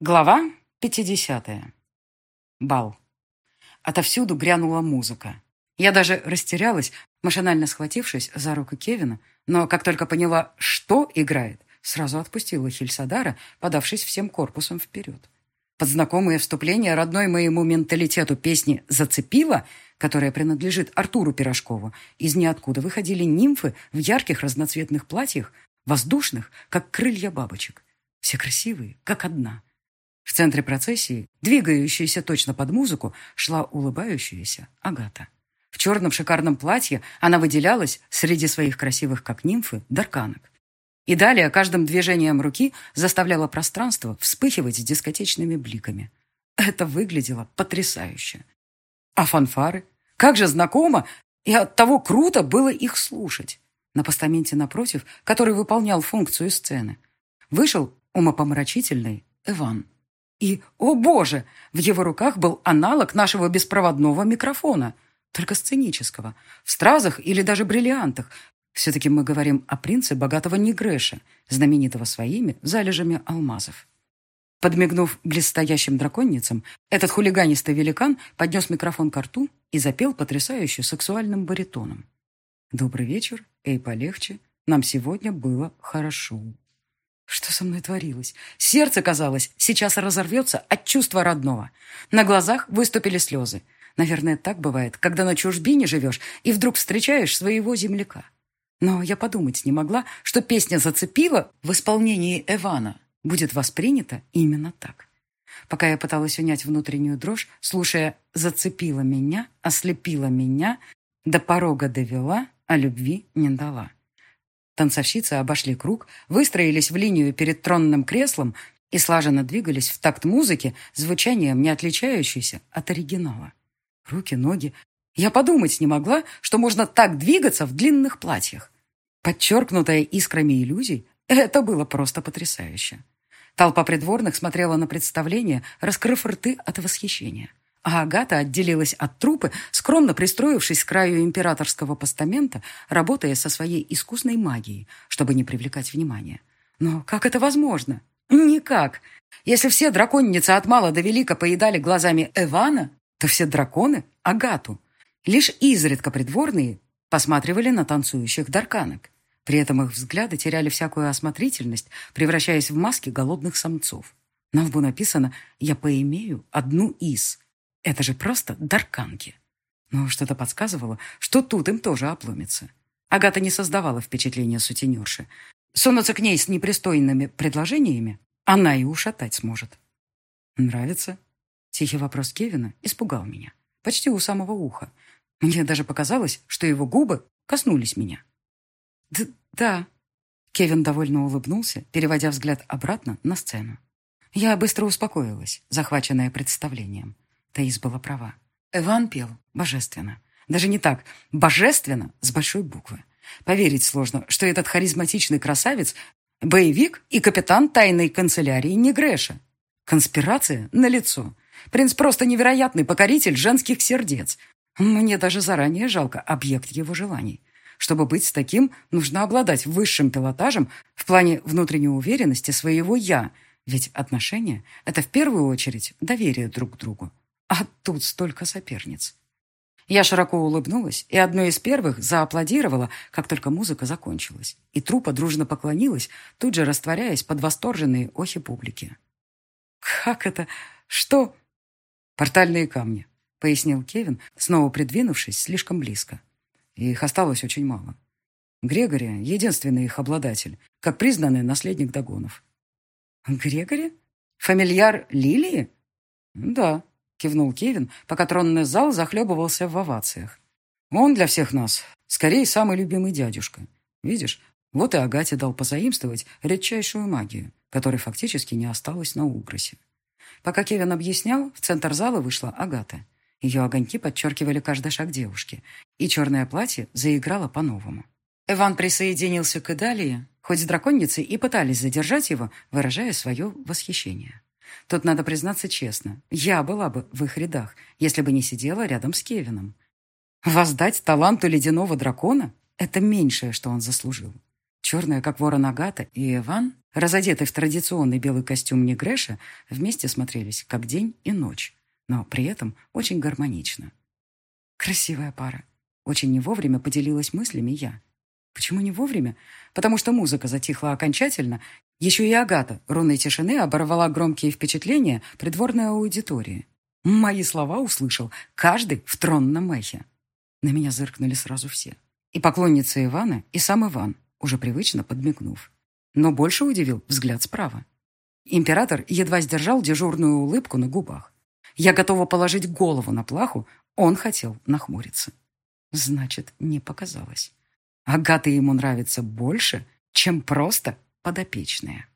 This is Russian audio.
Глава 50. Бал. Отовсюду грянула музыка. Я даже растерялась, машинально схватившись за руку Кевина, но как только поняла, что играет, сразу отпустила Хильсадара, подавшись всем корпусом вперед. Под знакомое вступление родной моему менталитету песни «Зацепила», которая принадлежит Артуру Пирожкову, из ниоткуда выходили нимфы в ярких разноцветных платьях, воздушных, как крылья бабочек. Все красивые, как одна — в центре процессии, двигающаяся точно под музыку, шла улыбающаяся Агата. В черном шикарном платье она выделялась среди своих красивых, как нимфы, дарканок. И далее каждым движением руки заставляла пространство вспыхивать дискотечными бликами. Это выглядело потрясающе. А фанфары? Как же знакомо и от того круто было их слушать. На постаменте напротив, который выполнял функцию сцены, вышел умопомрачительный Иван. И, о боже, в его руках был аналог нашего беспроводного микрофона, только сценического, в стразах или даже бриллиантах. Все-таки мы говорим о принце богатого Негреша, знаменитого своими залежами алмазов. Подмигнув блестящим драконницам, этот хулиганистый великан поднес микрофон к рту и запел потрясающе сексуальным баритоном. «Добрый вечер, эй, полегче, нам сегодня было хорошо». Что со мной творилось? Сердце, казалось, сейчас разорвется от чувства родного. На глазах выступили слезы. Наверное, так бывает, когда на чужбине живешь и вдруг встречаешь своего земляка. Но я подумать не могла, что песня «Зацепила» в исполнении Эвана будет воспринята именно так. Пока я пыталась унять внутреннюю дрожь, слушая «Зацепила меня, ослепила меня, до порога довела, а любви не дала». Танцовщицы обошли круг, выстроились в линию перед тронным креслом и слаженно двигались в такт музыки, звучанием не отличающейся от оригинала. Руки, ноги. Я подумать не могла, что можно так двигаться в длинных платьях. Подчеркнутая искрами иллюзий, это было просто потрясающе. Толпа придворных смотрела на представление, раскрыв рты от восхищения а Агата отделилась от трупы, скромно пристроившись к краю императорского постамента, работая со своей искусной магией, чтобы не привлекать внимания. Но как это возможно? Никак. Если все драконницы от мала до велика поедали глазами Эвана, то все драконы — Агату. Лишь изредка придворные посматривали на танцующих дарканок. При этом их взгляды теряли всякую осмотрительность, превращаясь в маски голодных самцов. На лбу написано «Я поимею одну из», это же просто дарканки. Но что-то подсказывало, что тут им тоже обломится. Агата не создавала впечатления сутенерши. Сунуться к ней с непристойными предложениями она и ушатать сможет. «Нравится?» Тихий вопрос Кевина испугал меня. Почти у самого уха. Мне даже показалось, что его губы коснулись меня. Д «Да». Кевин довольно улыбнулся, переводя взгляд обратно на сцену. Я быстро успокоилась, захваченная представлением. Таис была права. Эван пел божественно. Даже не так. Божественно с большой буквы. Поверить сложно, что этот харизматичный красавец – боевик и капитан тайной канцелярии Негреша. Конспирация на лицо. Принц просто невероятный покоритель женских сердец. Мне даже заранее жалко объект его желаний. Чтобы быть с таким, нужно обладать высшим пилотажем в плане внутренней уверенности своего «я», ведь отношения – это в первую очередь доверие друг к другу. А тут столько соперниц. Я широко улыбнулась и одной из первых зааплодировала, как только музыка закончилась. И трупа дружно поклонилась, тут же растворяясь под восторженные охи публики. «Как это? Что?» «Портальные камни», — пояснил Кевин, снова придвинувшись слишком близко. Их осталось очень мало. Грегори — единственный их обладатель, как признанный наследник Дагонов. «Грегори? Фамильяр Лилии?» «Да», кивнул Кевин, пока тронный зал захлебывался в овациях. Он для всех нас, скорее, самый любимый дядюшка. Видишь, вот и Агате дал позаимствовать редчайшую магию, которой фактически не осталось на Угросе. Пока Кевин объяснял, в центр зала вышла Агата. Ее огоньки подчеркивали каждый шаг девушки, и черное платье заиграло по-новому. Эван присоединился к Идалии, хоть с драконницей и пытались задержать его, выражая свое восхищение. Тут надо признаться честно, я была бы в их рядах, если бы не сидела рядом с Кевином. Воздать таланту ледяного дракона – это меньшее, что он заслужил. Черная, как ворон Агата, и Иван, разодетый в традиционный белый костюм Негреша, вместе смотрелись, как день и ночь, но при этом очень гармонично. Красивая пара. Очень не вовремя поделилась мыслями я. Почему не вовремя? Потому что музыка затихла окончательно. Еще и Агата рунной тишины оборвала громкие впечатления придворной аудитории. Мои слова услышал каждый в тронном эхе. На меня зыркнули сразу все. И поклонница Ивана, и сам Иван, уже привычно подмигнув. Но больше удивил взгляд справа. Император едва сдержал дежурную улыбку на губах. Я готова положить голову на плаху, он хотел нахмуриться. Значит, не показалось. Агата ему нравится больше, чем просто подопечная.